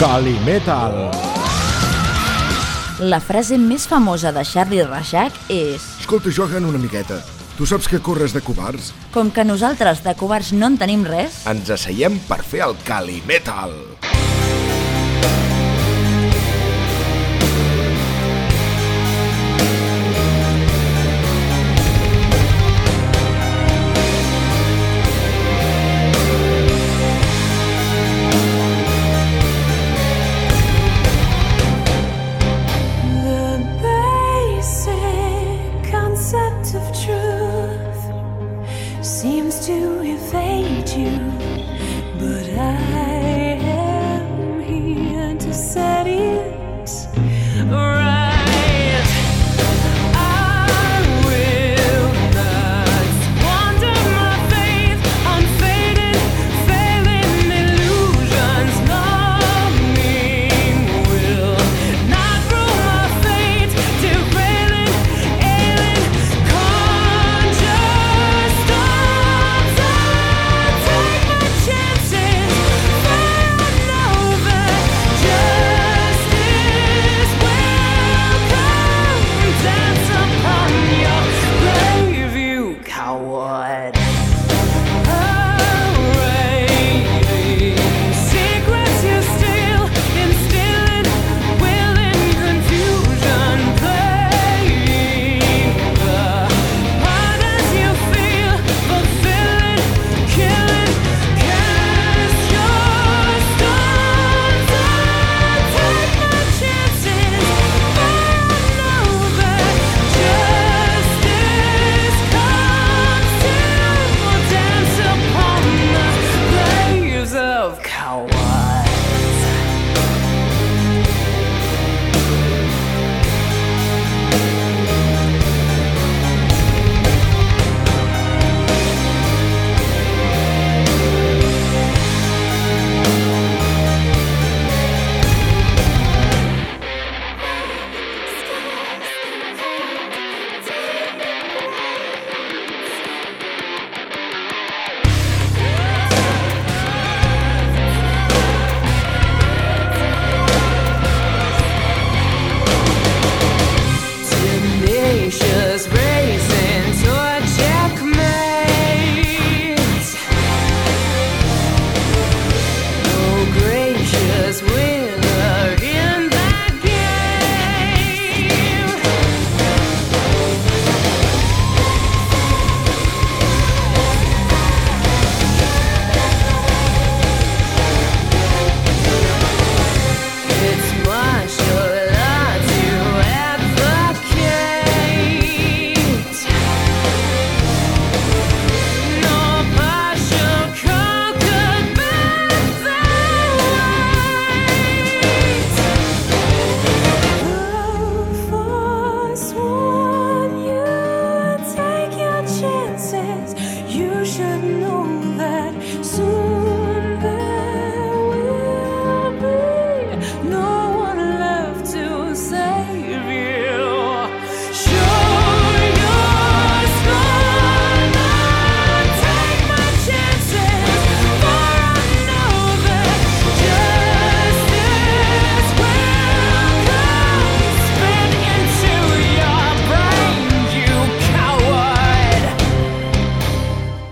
Calimetal. La frase més famosa de Charlie Rajak és Escolta, Johan, una miqueta. Tu saps que corres de covards? Com que nosaltres de covards no en tenim res, Ens asseiem per fer el Calimetal. The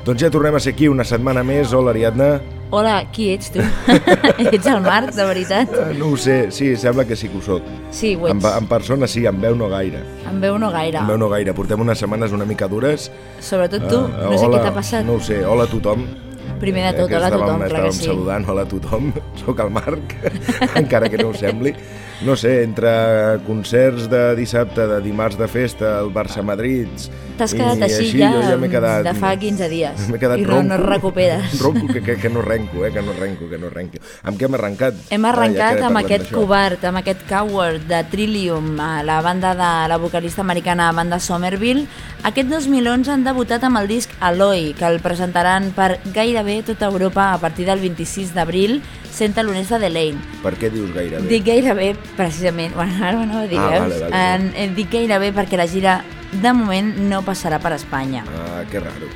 Doncs ja tornem a ser aquí una setmana més. Hola, Ariadna. hola, qui ets tu? ets el Marc, de veritat? Eh, No ho sé, sí, sembla que sí que ho soc. Sí, ho En, ets. en persona sí, en veu no gaire. Em veu no gaire. En veu no gaire. Portem unes setmanes una mica dures. Sobretot tu, Eh, no sé hola, què t'ha passat. No ho sé, hola a tothom. Primer de Eh, tot, que hola a estàvem, tothom, clar que estàvem sí. saludant, hola a tothom, sóc el Marc, encara que no ho sembli. No sé, entre concerts de dissabte, de dimarts de festa, el Barça-Madrid... T'has i quedat així, així, ja, ja quedat... de fa 15 dies. M'he quedat I no, ronco. no et recuperes. Ronco, que, que, que no renco, eh, que no renco, que no renco. Amb què hem arrencat? Hem Ah, ja arrencat amb aquest covard, amb aquest coward de Trillium, a la banda de la vocalista americana Amanda Somerville. Aquest 2011 han debutat amb el disc Aloy, que el presentaran per gairebé tota Europa a partir del 26 d'abril, sent taloners de Delaine. Per què dius gairebé? Dic gairebé, precisament, bueno, ara no ho dic, Ah, vale, vale. En- eh, dic gairebé perquè la gira de moment no passarà per Espanya. Ah, que raro.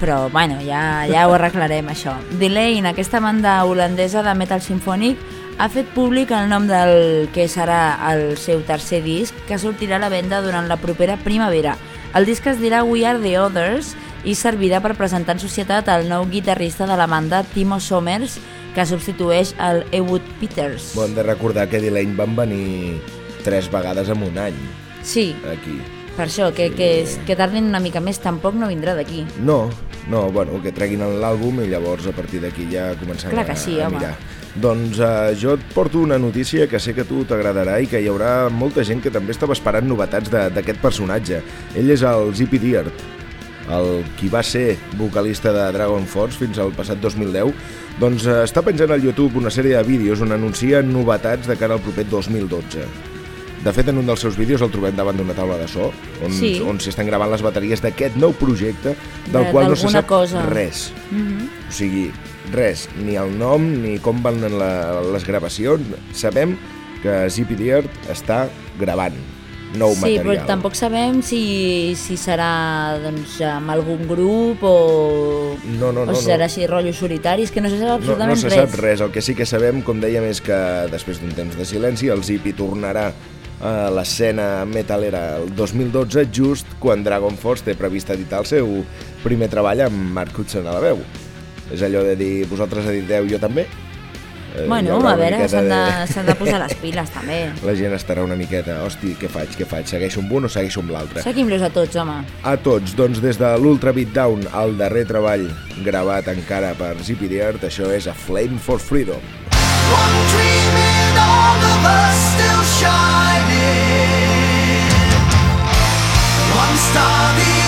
Però, bueno, ja, ja ho arreglarem, això. Delaine, aquesta banda holandesa de metal sinfònic, ha fet públic el nom del que serà el seu tercer disc, que sortirà a la venda durant la propera primavera. El disc es dirà We Are The Others i servirà per presentar en societat el nou guitarrista de la banda, Timo Somers, que substitueix el Ewood Peters. Bon, de recordar que Delane van venir tres vegades en un any, Sí, aquí. per això, que, que, es- que tardin una mica més tampoc no vindrà d'aquí. No, no, bueno, que treguin l'àlbum i llavors a partir d'aquí ja començant Clar a, que sí, a home. mirar. Doncs uh, jo et porto una notícia que sé que a tu t'agradarà i que hi haurà molta gent que també estava esperant novetats de- d'aquest personatge. Ell és el Zippy Deert, el qui va ser vocalista de Dragon Force fins al passat 2010, doncs uh, està penjant al YouTube una sèrie de vídeos on anuncia novetats de cara al proper 2012. De fet, en un dels seus vídeos el trobem davant d'una taula de so, on Sí. on s'hi estan gravant les bateries d'aquest nou projecte del De- qual no se sap cosa. res. Mhm. O sigui, res, ni el nom, ni com van la, les gravacions. Sabem que Zippy Deert està gravant nou sí, material. però tampoc sabem si, si serà doncs, amb algun grup o, No, no, no, o si serà no. així rotllos solitaris, que no se sap No, absolutament no se res. sap res. El que sí que sabem, com dèiem, és que després d'un temps de silenci el Zippy tornarà a l'escena metalera el 2012, just quan Dragon Force té previst editar el seu primer treball amb Mark Hudson a la veu. És allò de dir, vosaltres editeu, jo també? Eh, Bueno, a veure, s'han de, s'han de posar les piles també. La gent estarà una miqueta, hosti, què faig, què faig? Segueixo amb un o segueixo amb l'altre? Seguim-los a tots, home. A tots, doncs des de l'Ultra Beatdown, el darrer treball gravat encara per Zippy Deert, això és A Flame for Freedom. One dream in all of us still shining. One star, the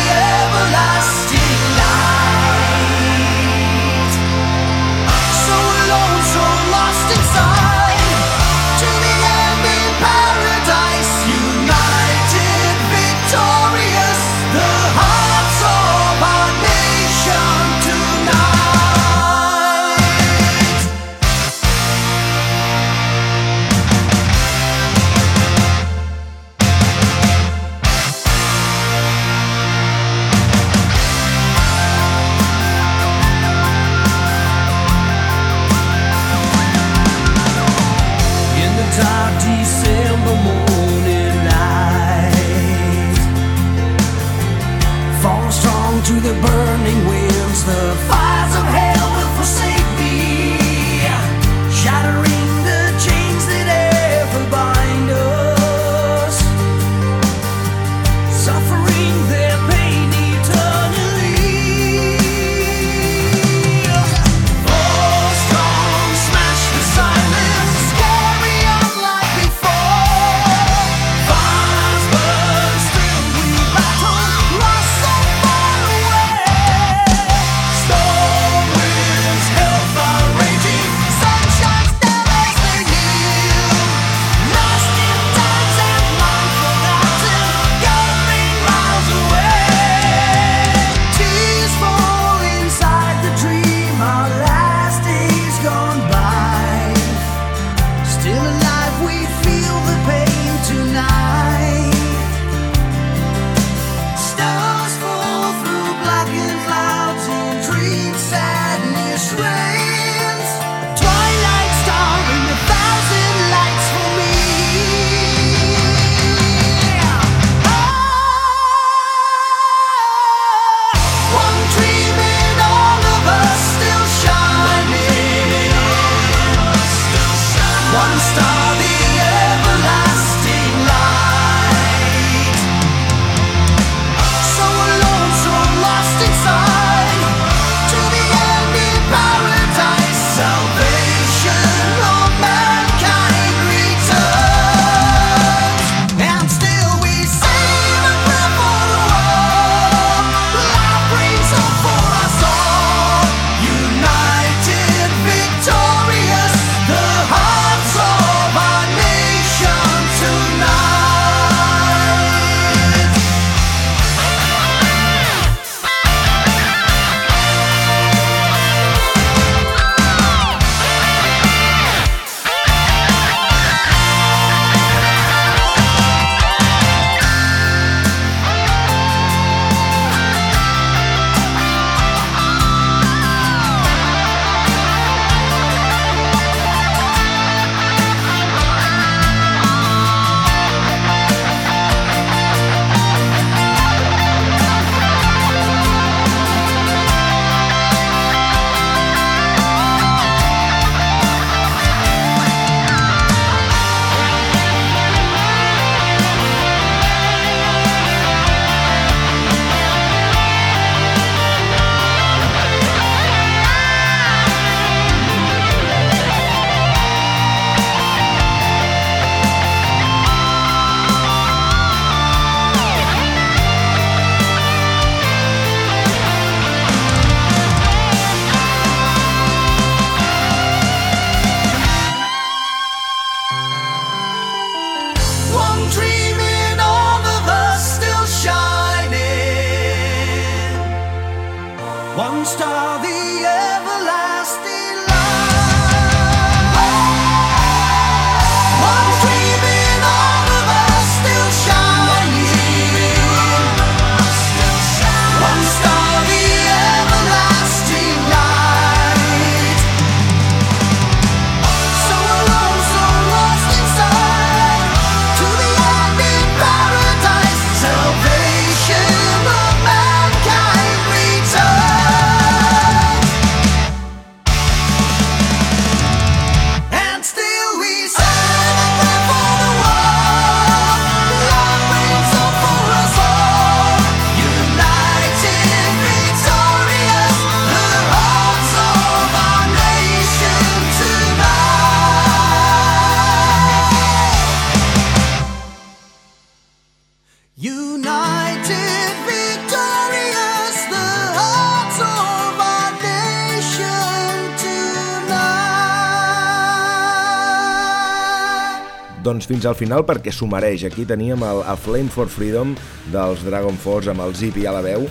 fins al final perquè s'ho mereix. Aquí teníem el A Flame for Freedom dels Dragon Force amb el Zippy a la veu.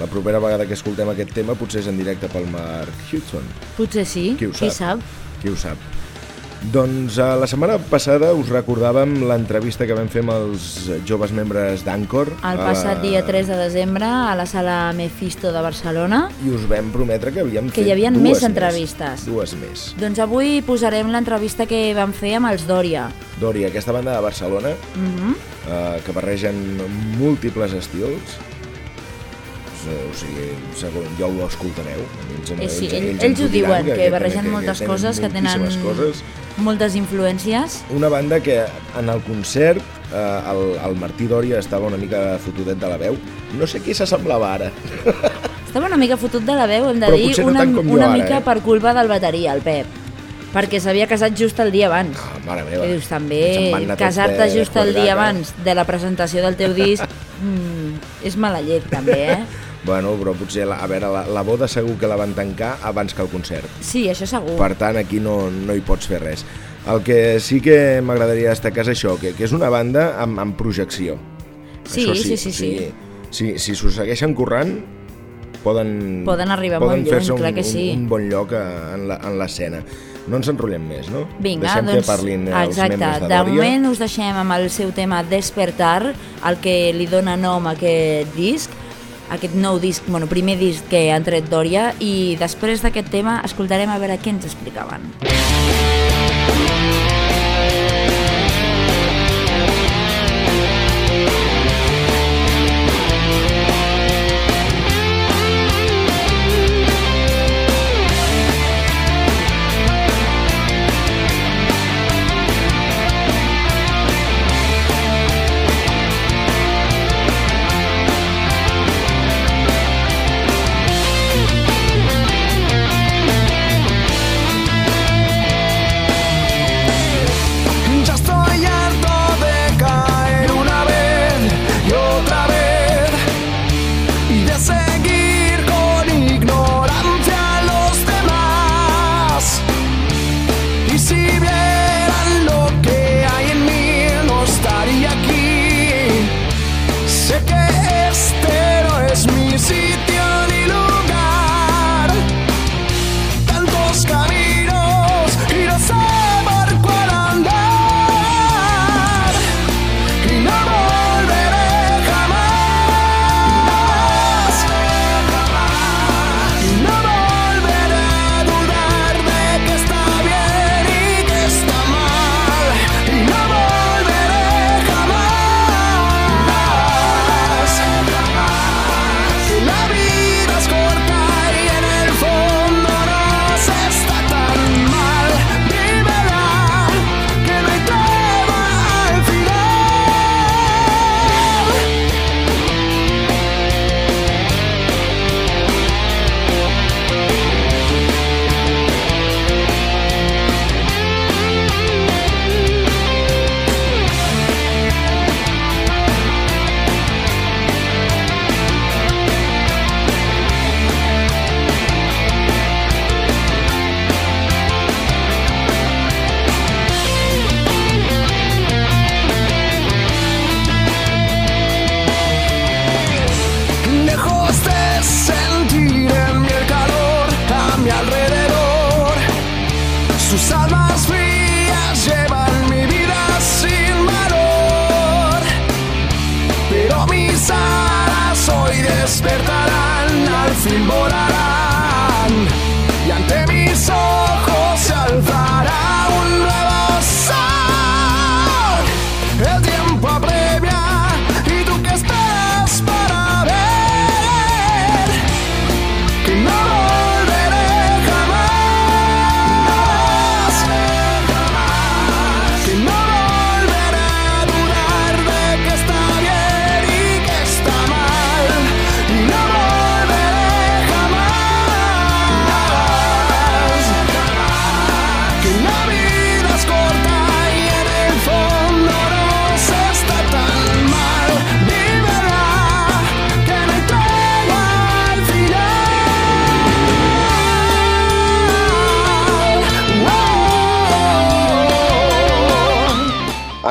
La propera vegada que escoltem aquest tema potser és en directe pel Mark Hudson. Potser sí, Qui ho qui sap? sap? Qui ho sap? Doncs eh, la setmana passada us recordàvem l'entrevista que vam fer amb els joves membres d'Ancor. El passat la- dia 3 de desembre a la sala Mephisto de Barcelona. I us vam prometre que havíem Que fet hi havia dues més entrevistes. Dues més. Doncs avui posarem l'entrevista que vam fer amb els Dòria. Dori, aquesta banda de Barcelona, Mhm. eh, que barregen múltiples estils, eh, o sigui, segon, ja ho escoltareu. Ells, Eh, sí, ells, ells, ells, ho diuen, que, tenen- barregen moltes coses, que tenen coses. moltes influències. Una banda que en el concert eh, el, el Martí Dòria estava una mica fotudet de la veu. No sé qui s'assemblava ara. Estava una mica fotut de la veu, hem de Però dir, no una, jo una ara, mica eh? per culpa del bateria, el Pep. Perquè s'havia casat just el dia abans. Ah, mare meva. I dius, també, casar-te just el dia abans de la presentació del teu disc mm, és mala llet, també, eh? Bueno, però potser, la, a veure, la, la boda segur que la van tancar abans que el concert. Sí, això segur. Per tant, aquí no, no hi pots fer res. El que sí que m'agradaria destacar és això, que, que és una banda amb, amb projecció. Sí, Això sí, sí, o sí. sigui, Si, si s'ho segueixen currant, poden, Poden arribar poden molt lluny, fer-se un, clar que sí. un, un bon lloc a, en l'escena. No ens enrotllem més, no? Vinga, Deixem doncs, que parlin els exacte. membres de de Dòria. moment us deixem amb el seu tema Despertar, el que li dona nom a aquest disc, aquest nou disc, bueno, primer disc que han tret Dòria, i després d'aquest tema escoltarem a veure què ens explicaven. Ya sus almas frías llevan mi vida sin valor. Pero mis alas hoy despertarán, al fin volarán.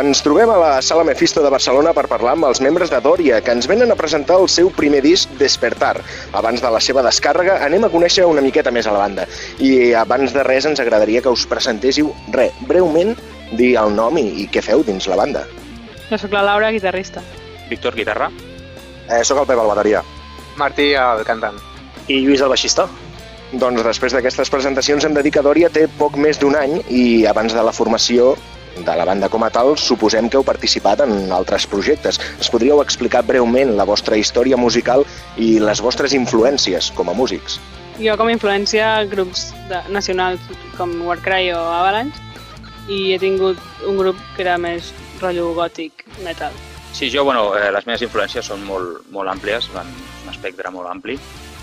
Ens trobem a la Sala Mephisto de Barcelona per parlar amb els membres de Dòria, que ens venen a presentar el seu primer disc Despertar. Abans de la seva descàrrega anem a conèixer una miqueta més a la banda. I abans de res ens agradaria que us presentéssiu, re, breument, dir el nom i, i què feu dins la banda. Jo sóc la Laura, guitarrista. Víctor, guitarra. Eh, soc el Pep, el bateria. Martí, el cantant. I Lluís, el baixista. Doncs després d'aquestes presentacions hem de dir que Dòria té poc més d'un any i abans de la formació de la banda com a tal, suposem que heu participat en altres projectes. Ens podríeu explicar breument la vostra història musical i les vostres influències com a músics? Jo com a influència grups de, nacionals com Warcry o Avalanche i he tingut un grup que era més rotllo gòtic, metal. Sí, jo, bueno, eh, les meves influències són molt, molt àmplies, van un espectre molt ampli.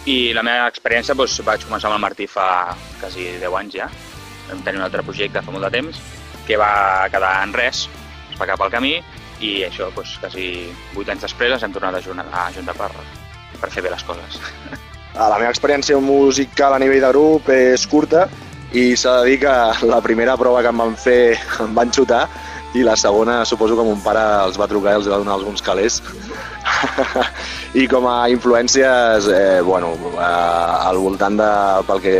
I la meva experiència, doncs, vaig començar amb el Martí fa quasi 10 anys ja. Vam tenir un altre projecte fa molt de temps, que va quedar en res, es va cap al camí, i això, doncs, quasi 8 anys després ens hem tornat a juntar, per, per fer bé les coses. La meva experiència musical a nivell de grup és curta i s'ha de dir que la primera prova que em van fer em van xutar i la segona suposo que mon pare els va trucar i els va donar alguns calés. I com a influències, eh, bueno, eh, al voltant de, pel que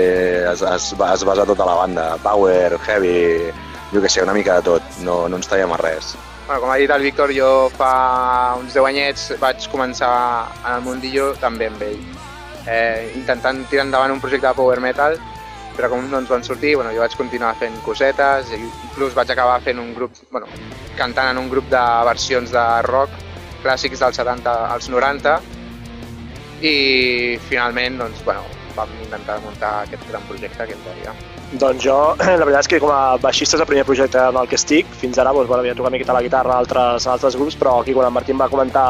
es, es, es basa tota la banda, power, heavy, jo que sé, una mica de tot, no, no ens tallem a res. Bueno, com ha dit el Víctor, jo fa uns 10 anyets vaig començar en el mundillo també amb ell, eh, intentant tirar endavant un projecte de power metal, però com no ens van sortir, bueno, jo vaig continuar fent cosetes, i inclús vaig acabar fent un grup, bueno, cantant en un grup de versions de rock clàssics dels 70 als 90, i finalment, doncs, bueno, vam intentar muntar aquest gran projecte que en Dòria. Doncs jo, la veritat és que com a baixista és el primer projecte amb el que estic. Fins ara doncs, bueno, havia tocat una miqueta la guitarra a altres, a altres grups, però aquí quan en Martí em va comentar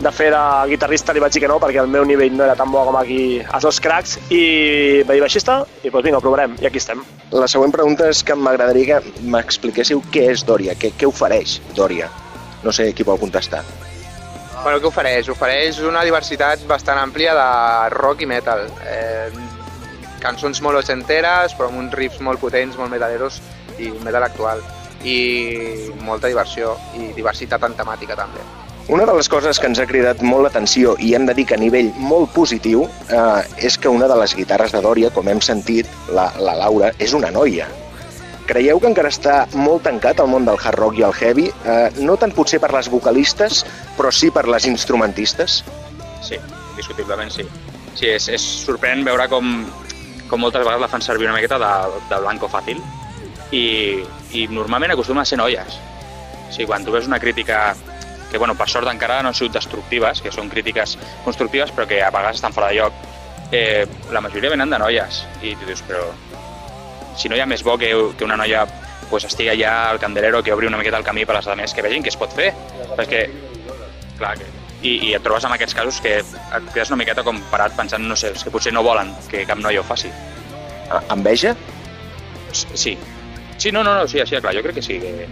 de fer de guitarrista li vaig dir que no, perquè el meu nivell no era tan bo com aquí als dos cracs, i va dir baixista, i doncs vinga, ho provarem, i aquí estem. La següent pregunta és que m'agradaria que m'expliquéssiu què és Dòria, què, què ofereix Dòria. No sé qui vol contestar. Bueno, què ofereix? Ofereix una diversitat bastant àmplia de rock i metal. Eh, cançons molt ochenteres, però amb uns riffs molt potents, molt metaleros i un metal actual. I molta diversió i diversitat en temàtica també. Una de les coses que ens ha cridat molt l'atenció i hem de dir que a nivell molt positiu eh, és que una de les guitarres de Dòria, com hem sentit, la, la Laura, és una noia. Creieu que encara està molt tancat el món del hard rock i el heavy? Eh, no tant potser per les vocalistes, però sí per les instrumentistes? Sí, indiscutiblement sí. Sí, és, és sorprenent veure com, com moltes vegades la fan servir una miqueta de, de blanco fàcil i, i normalment acostumen a ser noies. O sigui, quan tu veus una crítica que, bueno, per sort encara no han sigut destructives, que són crítiques constructives però que a vegades estan fora de lloc, eh, la majoria venen de noies i tu dius, però si no hi ha més bo que, que una noia pues, estigui allà al candelero que obri una miqueta el camí per les altres que vegin què es pot fer. Perquè, clar, que, i, i et trobes amb aquests casos que et quedes una miqueta com parat pensant, no sé, és que potser no volen que cap noia ho faci. Enveja? Sí. Sí, no, no, no, sí, sí, clar, jo crec que sí. Que...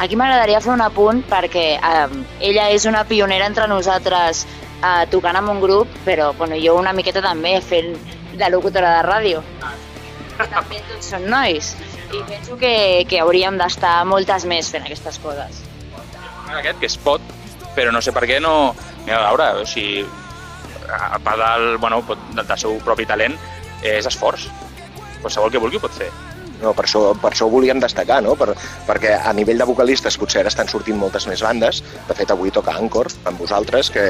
Aquí m'agradaria fer un apunt perquè eh, ella és una pionera entre nosaltres eh, tocant amb un grup, però bueno, jo una miqueta també fent de locutora de ràdio. També tots són nois. I penso que, que hauríem d'estar moltes més fent aquestes coses. Aquest que es pot, però no sé per què no... Mira, Laura, o sigui, a part del, bueno, pot- del, del seu propi talent, és esforç. Qualsevol que vulgui ho pot fer. No, per, això, per això ho volíem destacar, no? Per, perquè a nivell de vocalistes potser ara estan sortint moltes més bandes. De fet, avui toca Anchor amb vosaltres que,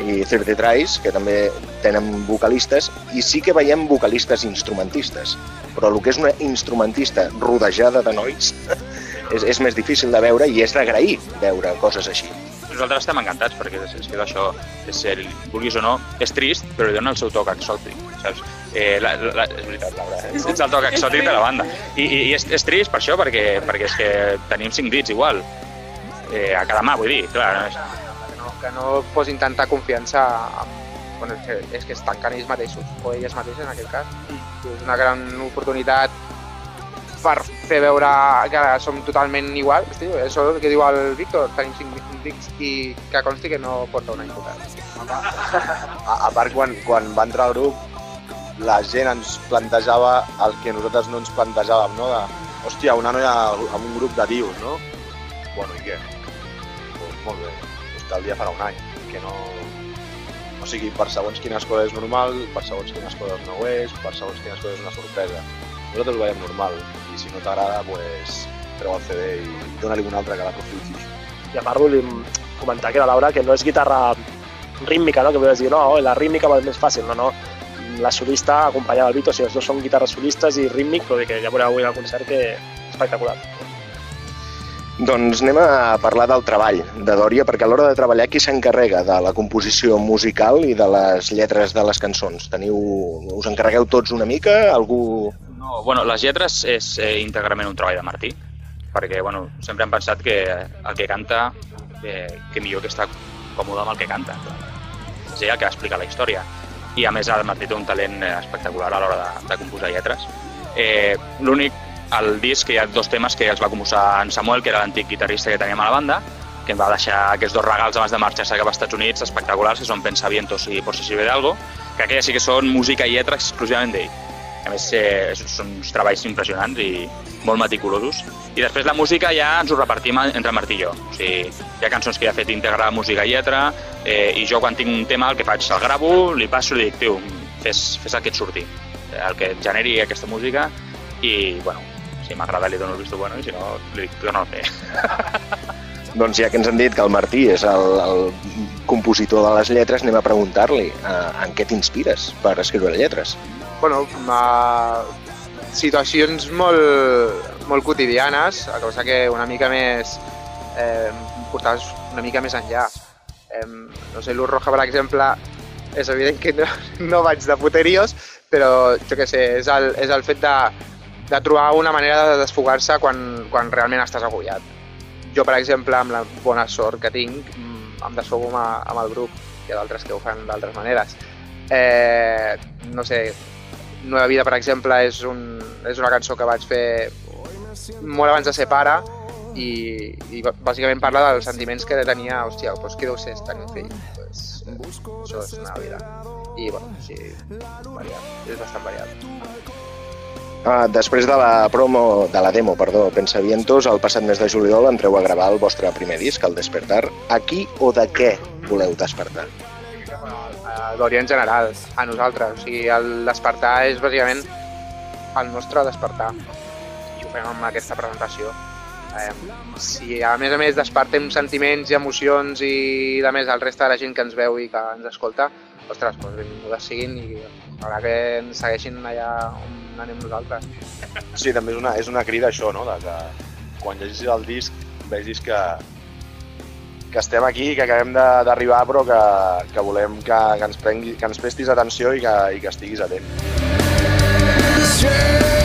i 30 Tries, que també tenen vocalistes, i sí que veiem vocalistes instrumentistes. Però el que és una instrumentista rodejada de nois és, és més difícil de veure i és d'agrair veure coses així. Nosaltres estem encantats perquè és, és que això, és, el, vulguis o no, és trist, però li dona el seu toc exòtic, saps? Eh, la, la, és veritat, Laura, ets, ets el toc exòtic de la banda. I, i, i és, és trist per això, perquè, perquè és que tenim cinc dits igual, eh, a cada mà, vull dir, clar, no és, que no, que no posin tanta confiança en, bueno, és, que, és que es tanquen ells mateixos, o elles mateixes en aquest cas. I és una gran oportunitat per fer veure que som totalment iguals. Tio, això és el que diu el Víctor, tenim cinc dits i que consti que no porta un any tocat. A, a part, quan, quan va entrar al grup, la gent ens plantejava el que nosaltres no ens plantejàvem, no? De, hòstia, una noia amb un grup de tios, no? Bueno, i què? Pues molt bé, pues tal dia farà un any, que no... O sigui, per segons quines coses és normal, per segons quines coses no ho és, per segons quines coses és una sorpresa. Nosaltres ho veiem normal, si no t'agrada, pues, treu el CD i dona-li un altre que l'aprofiti. I a part volíem comentar que la Laura que no és guitarra rítmica, no? que volies dir, no, la rítmica va més fàcil, no, no. La solista acompanyada del Vito, o sigui, els dos són guitarres solistes i rítmic, però que ja veureu avui al concert que és espectacular. Doncs anem a parlar del treball de Dòria, perquè a l'hora de treballar qui s'encarrega de la composició musical i de les lletres de les cançons? Teniu, us encarregueu tots una mica? Algú... No, bueno, les lletres és eh, íntegrament un treball de Martí, perquè bueno, sempre hem pensat que el que canta, eh, que millor que està còmode amb el que canta. És ell el que explica la història. I a més el Martí té un talent eh, espectacular a l'hora de, de composar lletres. Eh, L'únic, al disc hi ha dos temes que els va composar en Samuel, que era l'antic guitarrista que teníem a la banda, que em va deixar aquests dos regals abans de marxar-se cap als Estats Units espectaculars, que són Pensavientos i Por si sirve de algo, que aquelles sí que són música i lletra exclusivament d'ell. A més, eh, són uns treballs impressionants i molt meticulosos. I després la música ja ens ho repartim entre Martí i jo. O sigui, hi ha cançons que ja he fet íntegra música i lletra, eh, i jo quan tinc un tema el que faig, el gravo, li passo i li dic, tio, fes, fes el que et surti, el que et generi aquesta música, i, bueno, si m'agrada li dono el visto bueno, i si no, li dic, torna a fer. Doncs ja que ens han dit que el Martí és el, el compositor de les lletres, anem a preguntar-li eh, en què t'inspires per escriure lletres. Bueno, ma... situacions molt, molt quotidianes, a causa que una mica més eh, portaves una mica més enllà. Eh, no sé, l'Ur Roja, per exemple, és evident que no, no vaig de puterios, però jo què sé, és el, és el fet de, de trobar una manera de desfogar-se quan, quan realment estàs agobiat. Jo, per exemple, amb la bona sort que tinc, mm, em desfogo amb, amb el grup, hi ha d'altres que ho fan d'altres maneres. Eh, no sé, Nueva Vida, per exemple, és, un, és una cançó que vaig fer molt abans de ser pare i, i bàsicament parla dels sentiments que tenia, hòstia, doncs què deu ser tenir un fill? Pues, eh, això és una vida. I, bueno, sí, variat, és bastant variat. Ah, després de la promo, de la demo, perdó, Pensavientos, el passat mes de juliol entreu a gravar el vostre primer disc, el Despertar. A qui o de què voleu despertar? En general, a nosaltres. O sigui, el despertar és bàsicament el nostre despertar. I ho fem amb aquesta presentació. Eh, si a més a més despertem sentiments i emocions i a més el reste de la gent que ens veu i que ens escolta, ostres, doncs benvingudes siguin i ara que ens segueixin allà on anem nosaltres. Sí, també és una, és una crida això, no? De que quan llegis el disc vegis que, que estem aquí, que acabem d'arribar, però que, que volem que, que, ens prengui, que ens prestis atenció i que, i que estiguis atent. Siento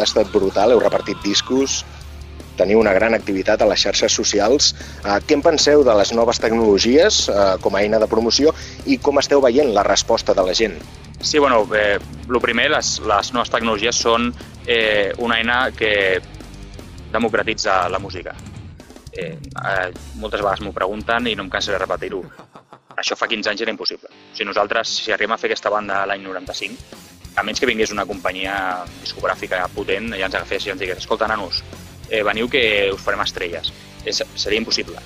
banda ha estat brutal, heu repartit discos, teniu una gran activitat a les xarxes socials. Eh, què en penseu de les noves tecnologies eh, com a eina de promoció i com esteu veient la resposta de la gent? Sí, bueno, eh, el primer, les, les noves tecnologies són eh, una eina que democratitza la música. Eh, eh, moltes vegades m'ho pregunten i no em cansaré de repetir-ho. Això fa 15 anys era impossible. O sigui, nosaltres, si arribem a fer aquesta banda l'any 95, a menys que vingués una companyia discogràfica potent i ens agafés i ens digués escolta, nanos, eh, veniu que us farem estrelles. És, seria impossible.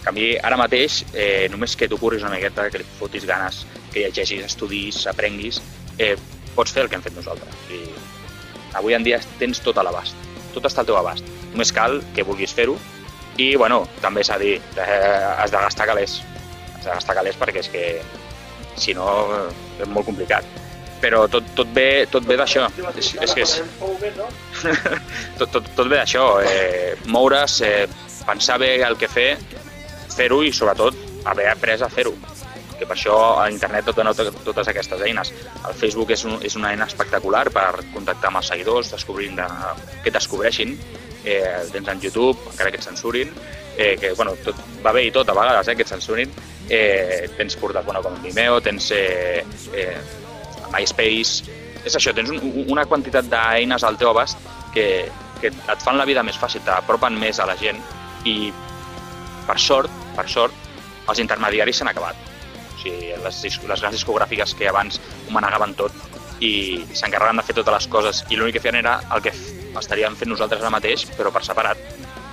En canvi, ara mateix, eh, només que t'ocorris una miqueta, que li fotis ganes, que llegeixis, estudis, aprenguis, eh, pots fer el que hem fet nosaltres. I avui en dia tens tot a l'abast, tot està al teu abast. Només cal que vulguis fer-ho i, bueno, també s'ha de eh, has de gastar calés. Has de gastar calés perquè és que, si no, és molt complicat. Però tot, tot ve, tot ve d'això. És, és que és, tot, tot, tot ve d'això, eh, moure's, eh, pensar bé el que fer, fer-ho i sobretot haver après a fer-ho que per això a internet tot tot- totes aquestes eines. El Facebook és, un, és una eina espectacular per contactar amb els seguidors, descobrint de, que et descobreixin, eh, tens en YouTube, encara que et censurin, eh, que bueno, tot, va bé i tot a vegades eh, que et censurin, eh, tens portat bueno, com Vimeo, tens eh, eh, MySpace, és això, tens un, una quantitat d'eines al teu abast que, que et fan la vida més fàcil, t'apropen més a la gent i per sort, per sort, els intermediaris s'han acabat. O sigui, les, les grans discogràfiques que abans ho manegaven tot i s'encarregaven de fer totes les coses i l'únic que feien era el que estaríem fent nosaltres ara mateix, però per separat.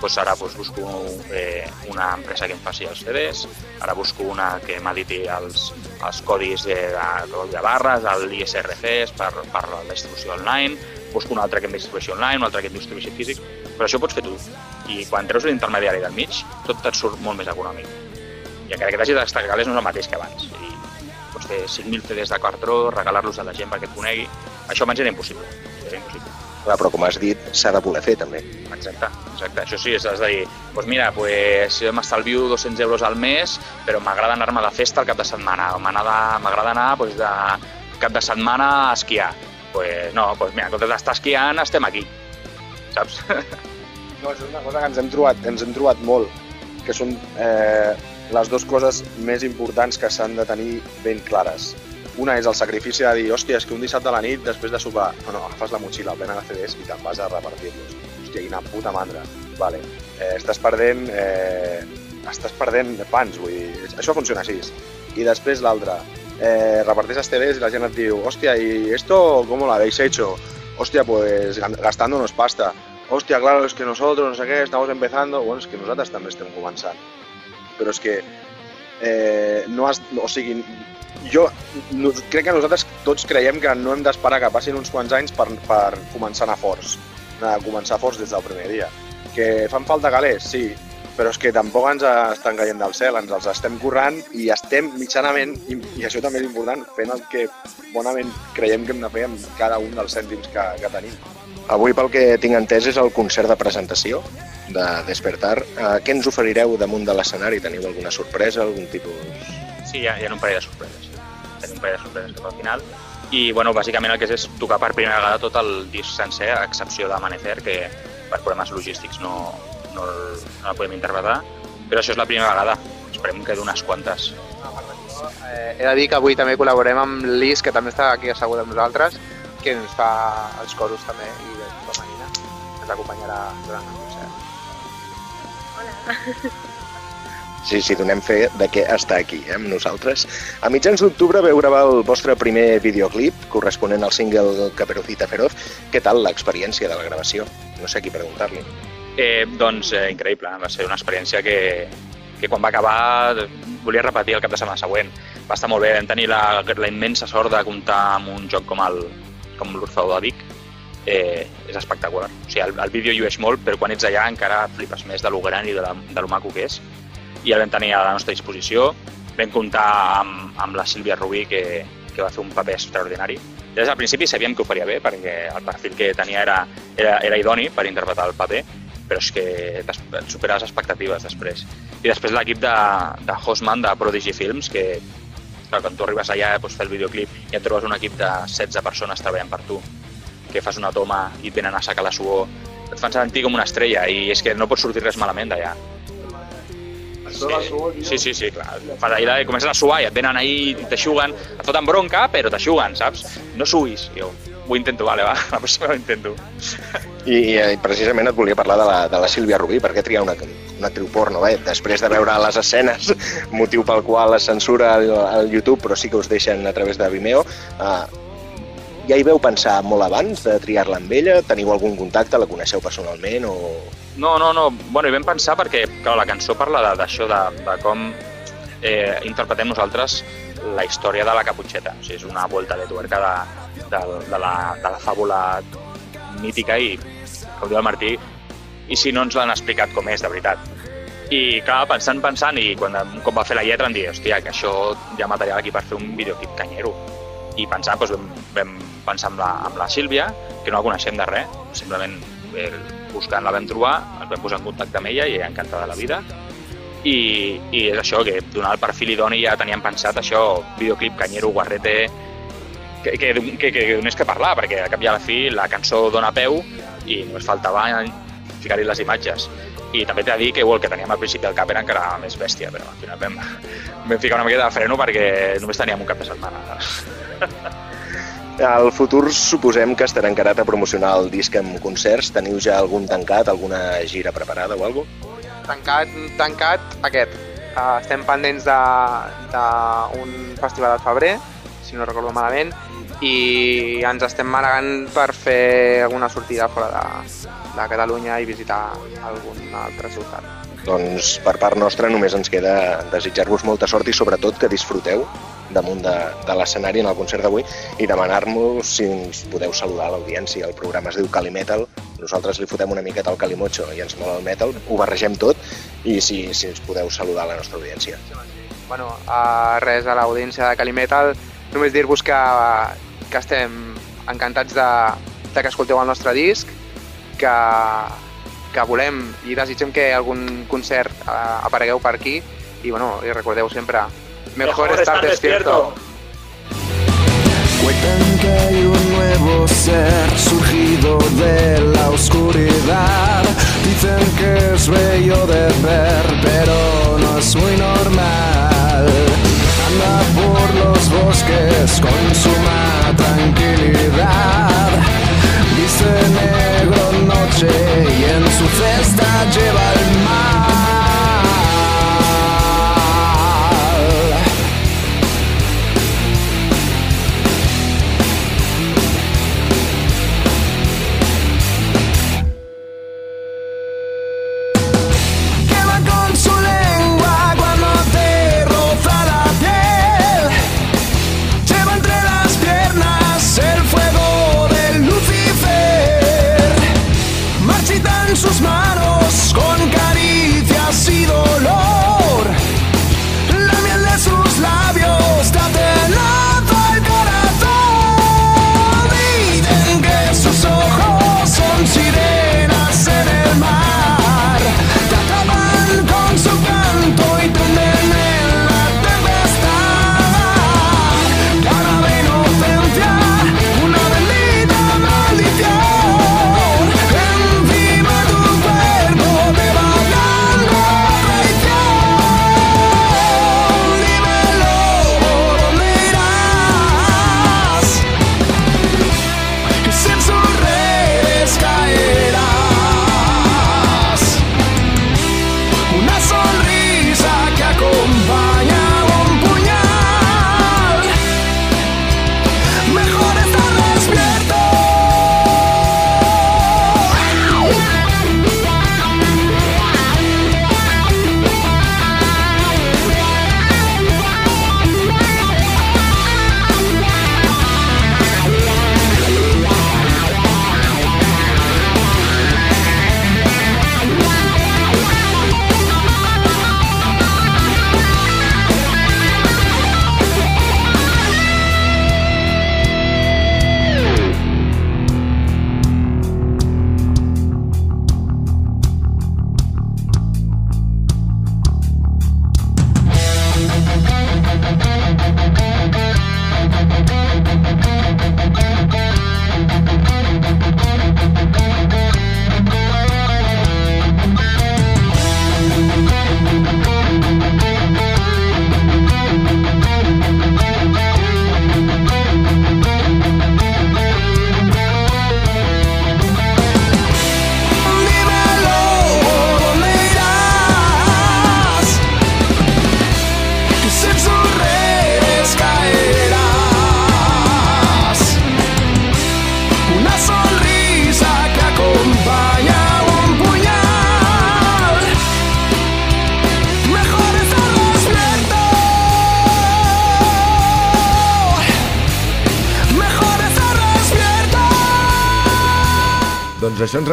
Doncs ara doncs, busco eh, una empresa que em faci els CDs, ara busco una que m'editi els, els codis de, de, de barres, l'ISRCs per, per la distribució online, busco una altra que em distribueixi online, una altra que em distribueixi físic, però això ho pots fer tu. I quan treus l'intermediari del mig, tot et surt molt més econòmic. I encara que t'hagi de gastar calés no és el mateix que abans. I pots fer 5.000 CDs de cartró, regalar-los a la gent perquè et conegui. Això abans era impossible. Era impossible. Clar, però com has dit, s'ha de voler fer també. Exacte, exacte. Això sí, has de dir, doncs mira, pues, m'estalvio 200 euros al mes, però m'agrada anar-me de festa el cap de setmana, o m'agrada anar pues, de cap de setmana a esquiar. Pues, no, pues mira, en comptes d'estar esquiant, estem aquí, saps? No, és una cosa que ens hem trobat, ens hem trobat molt, que són eh, les dues coses més importants que s'han de tenir ben clares. Una és el sacrifici de dir, hòstia, és que un dissabte a la nit, després de sopar, no, no, agafes la motxilla plena de CDs i te'n vas a repartir-los. Hòstia, quina puta mandra. Vale. Eh, estàs perdent... Eh, estàs perdent pans, vull dir, això funciona així. I després l'altre, eh, repartís els CDs i la gent et diu, hòstia, ¿y esto cómo lo habéis hecho? Hòstia, pues gastándonos pasta. Hòstia, claro, es que nosotros, no sé què, estamos empezando... Bueno, és que nosaltres també estem començant. Però és que eh, no has, o sigui, jo no, crec que nosaltres tots creiem que no hem d'esperar que passin uns quants anys per, per començar a anar forts, a començar forts des del primer dia. Que fan falta calés, sí, però és que tampoc ens estan caient del cel, ens els estem currant i estem mitjanament, i, i això també és important, fent el que bonament creiem que hem de fer amb cada un dels cèntims que, que tenim. Avui, pel que tinc entès, és el concert de presentació de Despertar. Eh, què ens oferireu damunt de l'escenari? Teniu alguna sorpresa, algun tipus... Sí, hi ha, hi ha un parell de sorpreses. Tenim un parell de sorpreses cap al final. I, bueno, bàsicament el que és és tocar per primera vegada tot el disc sencer, a excepció d'Amanecer, que per problemes logístics no, no, el- no el podem interpretar. Però això és la primera vegada. Esperem que d'unes quantes. Eh, he de dir que avui també col·laborem amb l'Is, que també està aquí assegut amb nosaltres, que ens fa els coros també, i de femenina, que ens acompanyarà durant el concert. Sí, sí, donem fe de que està aquí, eh, amb nosaltres. A mitjans d'octubre veu gravar el vostre primer videoclip, corresponent al single Caperucita Feroz. Què tal l'experiència de la gravació? No sé a qui preguntar-li. Eh, doncs eh, increïble, va ser una experiència que, que quan va acabar eh, volia repetir el cap de setmana següent. Va estar molt bé, vam tenir la, la immensa sort de comptar amb un joc com el com l'Orfeó de Vic. Eh, és espectacular. O sigui, el, el vídeo llueix molt, però quan ets allà encara flipes més de lo gran i de, la, de lo maco que és. I el vam tenir a la nostra disposició. Vam comptar amb, amb la Sílvia Rubí, que, que va fer un paper extraordinari. Des del principi sabíem que ho faria bé, perquè el perfil que tenia era, era, era idoni per interpretar el paper, però és que supera les expectatives després. I després l'equip de, de Hostman, de Prodigy Films, que clar, quan tu arribes allà pots fer el videoclip i et trobes un equip de 16 persones treballant per tu, que fas una toma i et venen a sacar la suor, et fan sentir com una estrella i és que no pot sortir res malament d'allà. Sí, sí, sí, sí, clar. Fas allà i comences a suar i et venen ahí i t'aixuguen, et foten bronca, però t'aixuguen, saps? No suïs. Jo ho intento, vale, va, la pròxima ho intento. I, i precisament et volia parlar de la, de la Sílvia Rubí, per què triar una, una actriu porno? Bé, després de veure les escenes, motiu pel qual es censura al, al YouTube, però sí que us deixen a través de Vimeo, uh, ja hi veu pensar molt abans de triar-la amb ella? Teniu algun contacte? La coneixeu personalment? O... No, no, no. Bueno, hi vam pensar perquè, clar, la cançó parla d'això, de, de com eh, interpretem nosaltres la història de la Caputxeta. O sigui, és una volta de tuerca de, de, de, la, de la fàbula mítica i, com diu el Martí, i si no ens l'han explicat com és, de veritat. I clar, pensant, pensant, i quan un cop va fer la lletra em dir, hòstia, que això ha material aquí per fer un videoclip canyero. I pensant, doncs, vam, vam pensar amb la, amb la Sílvia, que no la coneixem de res, simplement eh, buscant la vam trobar, ens vam posar en contacte amb ella i ella encantada de la vida. I, i és això, que donar el perfil idoni ja teníem pensat això, videoclip canyero, guarrete, que, que, que, que donés que parlar, perquè al cap i a la fi la cançó dona peu i només faltava ficar-hi les imatges. I també t'he de dir que igual que teníem al principi del cap era encara més bèstia, però al final vam, vam ficar una miqueta de freno perquè només teníem un cap de setmana. Al futur suposem que estarà encarat a promocionar el disc amb concerts. Teniu ja algun tancat, alguna gira preparada o alguna cosa? Tancat, tancat aquest. Uh, estem pendents d'un festival al febrer, si no recordo malament, i ens estem manegant per fer alguna sortida fora de, de Catalunya i visitar algun altre ciutat. Doncs per part nostra només ens queda desitjar-vos molta sort i sobretot que disfruteu damunt de, de l'escenari en el concert d'avui i demanar-nos si ens podeu saludar a l'audiència. El programa es diu Calimetal, nosaltres li fotem una miqueta al calimocho i ens mola el metal, ho barregem tot i si, si ens podeu saludar a la nostra audiència. Bueno, uh, res a l'audiència de Calimetal, només dir-vos que, que estem encantats de, de que escolteu el nostre disc, que, que volem i desitgem que algun concert uh, aparegueu per aquí i, bueno, i recordeu sempre, mejor, Mejor estar estar despierto. Cuentan que hay un nuevo ser surgido de la oscuridad. Dicen que es bello de ver, pero no es muy normal. Anda por los bosques con suma tranquilidad. En su cesta lleva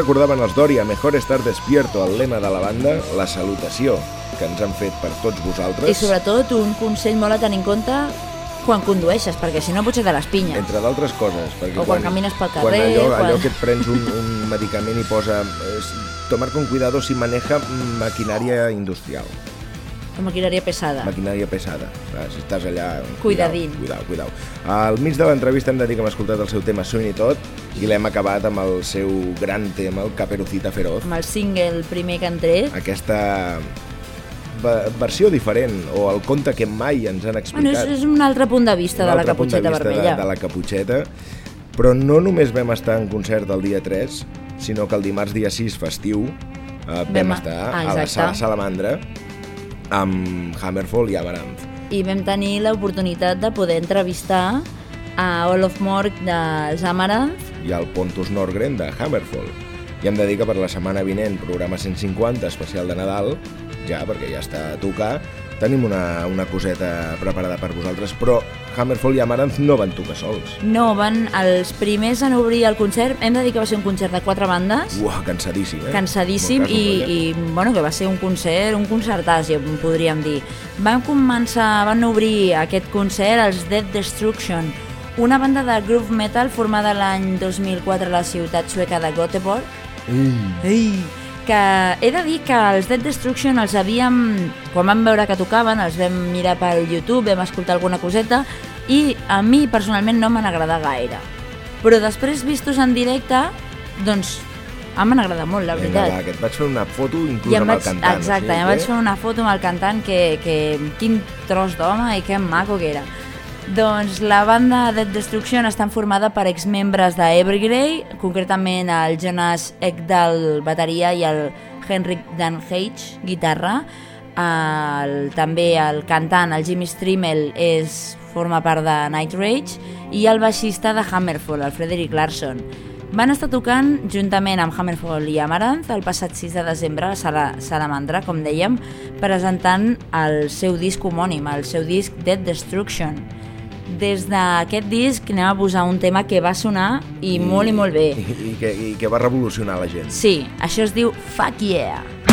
recordaven els Doria, Mejor estar despierto, el lema de la banda, la salutació que ens han fet per tots vosaltres. I sobretot un consell molt a tenir en compte quan condueixes, perquè si no potser te les pinyes. Entre d'altres coses. Perquè O quan camines pel Quan carrer, allò, allò quan- que et prens un, un medicament i posa... És, tomar con cuidado si maneja maquinària industrial, Com maquinària pesada. maquinària pesada. Clar, si estàs allà... Cuidadín. Cuidao, cuidao. Al mig de l'entrevista hem de dir que hem escoltat el seu tema Swing i tot i l'hem acabat amb el seu gran tema, el Caperucita Feroz. Amb el single primer que han tret. Aquesta ve- versió diferent o el conte que mai ens han Bueno, explicat. és, és un altre punt de vista de la caputxeta vermella. De, de la caputxeta. Però no només vam estar en concert el dia 3, sinó que el dimarts dia 6 festiu eh, vam, Vam estar ah, a la sala Salamandra amb Hammerfall i Amaranth. I vam tenir l'oportunitat de poder entrevistar a Olof Morg dels Amaranth i el Pontus Norgren de Hammerfall. I hem de dir que per la setmana vinent, programa 150 especial de Nadal, ja perquè ja està a tocar, tenim una, una coseta preparada per vosaltres, però Hammerfall i Amaranth no van tocar sols. No, van els primers en obrir el concert. Hem de dir que va ser un concert de quatre bandes, Uah, cansadíssim, eh? cansadíssim, cas, i, i bueno, que va ser un concert, un concertàs, ja podríem dir. Van començar, van obrir aquest concert els Dead Destruction, una banda de groove metal formada l'any 2004 a la ciutat sueca de Göteborg, Ei, que he de dir que els Dead Destruction els havíem, quan vam veure que tocaven, els vam mirar pel YouTube, vam escoltar alguna coseta i a mi personalment no m'han agradat gaire. Però després vistos en directe, doncs em van agradar molt, la Vinga, veritat. va, que et vaig fer una foto inclús amb vaig, el cantant. exacte, o sigui vaig que- fer una foto amb el cantant que, que quin tros d'home i que maco que era. Doncs la banda Dead Destruction està formada per exmembres de Evergrey, concretament el Jonas Ekdal, bateria, i el Henrik Dan Hage, guitarra. El, també el cantant, el Jimmy Strimmel, és, forma part de Night Rage, i el baixista de Hammerfall, el Frederick Larson. Van estar tocant juntament amb Hammerfall i Amaranth el passat 6 de desembre a Sala, Salamandra, com dèiem, presentant el seu disc homònim, el seu disc Dead Destruction. Des d'aquest disc anem a posar un tema que va sonar i molt i molt bé. I, i, que, I que va revolucionar la gent. Sí, això es diu Fuck Yeah.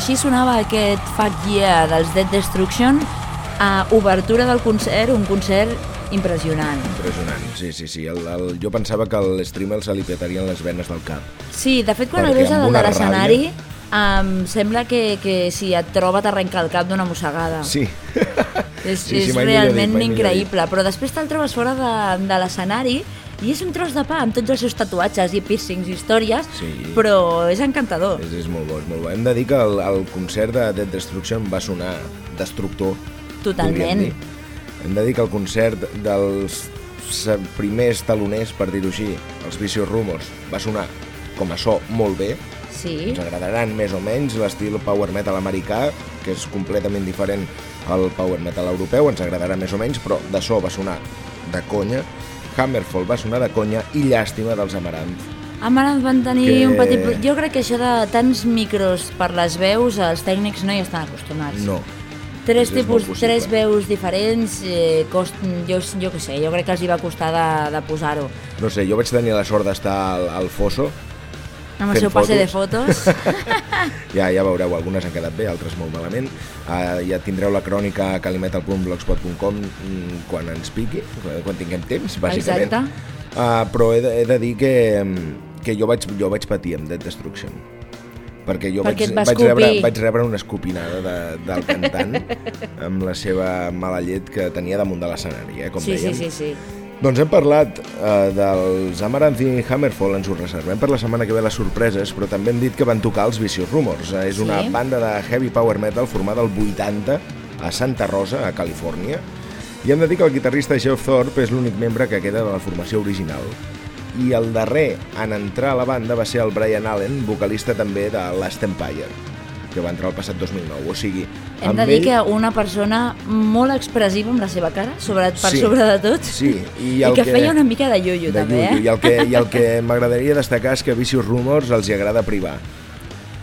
Així sonava aquest Fuck Yeah dels Dead Destruction a obertura del concert, un concert impressionant. Impressionant, sí, sí, sí. El, el, jo pensava que al streamer se li petarien les venes del cap. Sí, de fet, quan el veus a dalt de l'escenari, em sembla que, que si et troba t'arrenca el cap d'una mossegada. Sí. És, Sí, sí, és dit, realment millor increïble, però després te'l trobes fora de, de l'escenari i és un tros de pa amb tots els seus tatuatges i piercings i històries, Sí. però és encantador. És, és molt bo, és molt bo. Hem de dir que el, el concert de Dead Destruction va sonar destructor. Totalment. Hem de dir que el concert dels primers taloners, per dir-ho així, els Vicious Rumors, va sonar com a so molt bé. Sí. Ens agradaran més o menys l'estil power metal americà, que és completament diferent al power metal europeu, ens agradarà més o menys, però de so va sonar de conya. Hammerfall va sonar de conya i llàstima dels Amaranth. Amaranth van tenir Que- un petit... Jo crec que això de tants micros per les veus, els tècnics no hi estan acostumats. No. Tres, tipus, tres veus diferents, eh, cost, jo, jo què sé, jo crec que els hi va costar de, de posar-ho. No sé, jo vaig tenir la sort d'estar al, al Fosso. Amb el seu passe de fotos. ja, ja veureu, algunes han quedat bé, altres molt malament. Uh, ja tindreu la crònica a calimetal.blogspot.com mm, quan ens piqui, quan- tinguem temps, bàsicament. Exacte. Uh, però he de, he de dir que, mm, que jo, vaig, jo vaig patir amb Dead Destruction perquè jo Perquè vaig, vaig, rebre, vaig rebre una escopinada de, del cantant amb la seva mala llet que tenia damunt de l'escenari, eh, com sí, sí, dèiem. sí, sí. Doncs hem parlat eh, dels Amaranth i Hammerfall, ens ho reservem per la setmana que ve les sorpreses, però també hem dit que van tocar els Vicious Rumors. Eh, és Sí. una banda de heavy power metal formada al 80 a Santa Rosa, a Califòrnia. I hem de dir que el guitarrista Geoff Thorpe és l'únic membre que queda de la formació original. I el darrer en entrar a la banda va ser el Brian Allen, vocalista també de Last Empire, que va entrar el passat 2009. O sigui, Hem de dir ell- que una persona molt expressiva amb la seva cara, sobre, per Sí. sobre de tot, Sí, i, i el que, feia una mica de ioio, també, ioio. eh? I el que, i el que m'agradaria destacar és que Vicious Rumors els hi agrada privar,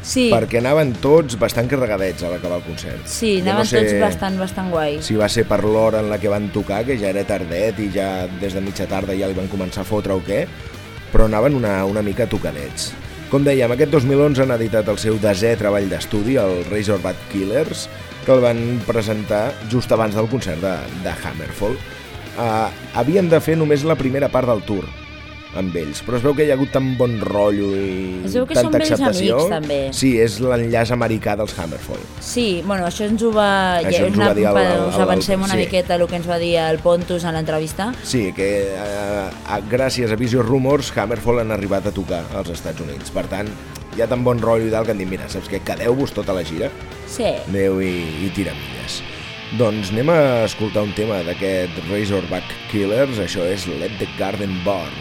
Sí, perquè anaven tots bastant carregadets a l'acabar el concert. sí, anaven no sé tots bastant, bastant guai. Si va ser per l'hora en la que van tocar, que ja era tardet i ja des de mitja tarda ja li van començar a fotre o què, però anaven una, una mica tocadets. Com dèiem, aquest 2011 han editat el seu desè treball d'estudi, el Razorback Killers, que el van presentar just abans del concert de, de Hammerfall. Uh, havien de fer només la primera part del tour amb ells, però es veu que hi ha hagut tan bon rotllo i Es veu que tanta acceptació. amics, també. Sí, és l'enllaç americà dels Hammerfall. Sí, bueno, això ens ho va... Això ja, ens ho va dir el- el- el- avancem una sí. miqueta el que ens va dir el Pontus en l'entrevista. Sí, que eh, a, gràcies a Vicious Rumors, Hammerfall han arribat a tocar als Estats Units. Per tant, hi ha tan bon rotllo i tal que han dit, mira, saps què, quedeu-vos tota la gira, Sí. aneu i, i tiramilles. Doncs anem a escoltar un tema d'aquest Razorback Killers, això és Let the Garden Burn.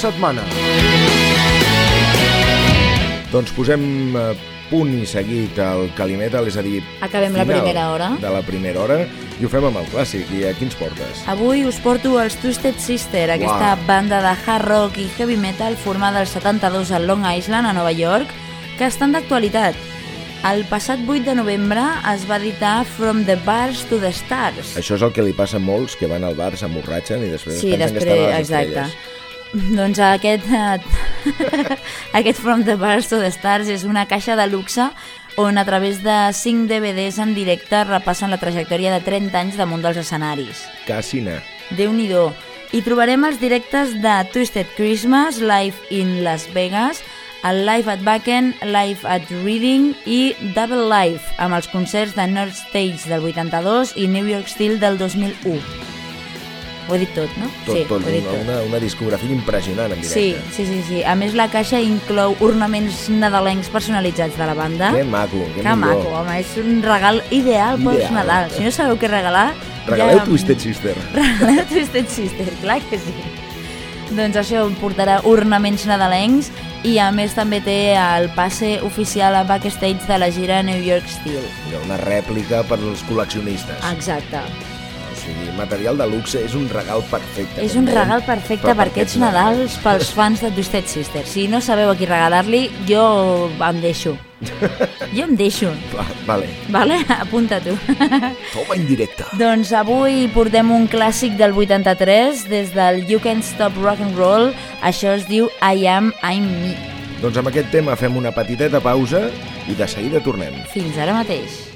Setmana. Doncs posem eh, punt i seguit al Calimetal, és a dir... Acabem la primera hora. De la primera hora, i ho fem amb el clàssic. I a quins portes? Avui us porto els Twisted Sister, aquesta Uau. banda de hard rock i heavy metal formada al 72 a Long Island, a Nova York, que estan d'actualitat. El passat 8 de novembre es va editar From the Bars to the Stars. Això és el que li passa a molts que van al bar, s'emborratxen i després Sí, pensen que després, estan a les exacte. estrelles. Doncs aquest, eh, aquest From the Bars to the Stars és una caixa de luxe on a través de 5 DVDs en directe repassen la trajectòria de 30 anys damunt dels escenaris. Cassina. déu nhi Hi trobarem els directes de Twisted Christmas, Live in Las Vegas, el Live at Backen, Live at Reading i Double Live, amb els concerts de North Stage del 82 i New York Steel del 2001. Ho he dit tot, no? Tot, sí, tot, ho he dit una, tot. una, una discografia impressionant en Sí, directe. sí, sí, sí. A més, la caixa inclou ornaments nadalencs personalitzats de la banda. Que maco, que, que maco, home, és un regal ideal pels Ideal. Nadals. Si no sabeu què regalar... Regaleu ja... Twisted Sister. Regaleu Twisted Sister, clar que sí. Doncs això portarà ornaments nadalencs i a més també té el passe oficial a backstage de la gira New York Steel. Una rèplica per als col·leccionistes. Exacte. Sigui, material de luxe és un regal perfecte. És un dèiem, regal perfecte però per aquests Nadals pels fans de Twisted Sister. Si no sabeu a qui regalar-li, jo em deixo. Jo em deixo. Va, vale. Vale? Apunta tu. Toma en directe. Doncs avui portem un clàssic del 83 des del You Can't Stop Rock and Roll. Això es diu I Am, I'm Me. Doncs amb aquest tema fem una petiteta pausa i de seguida tornem. Fins ara mateix.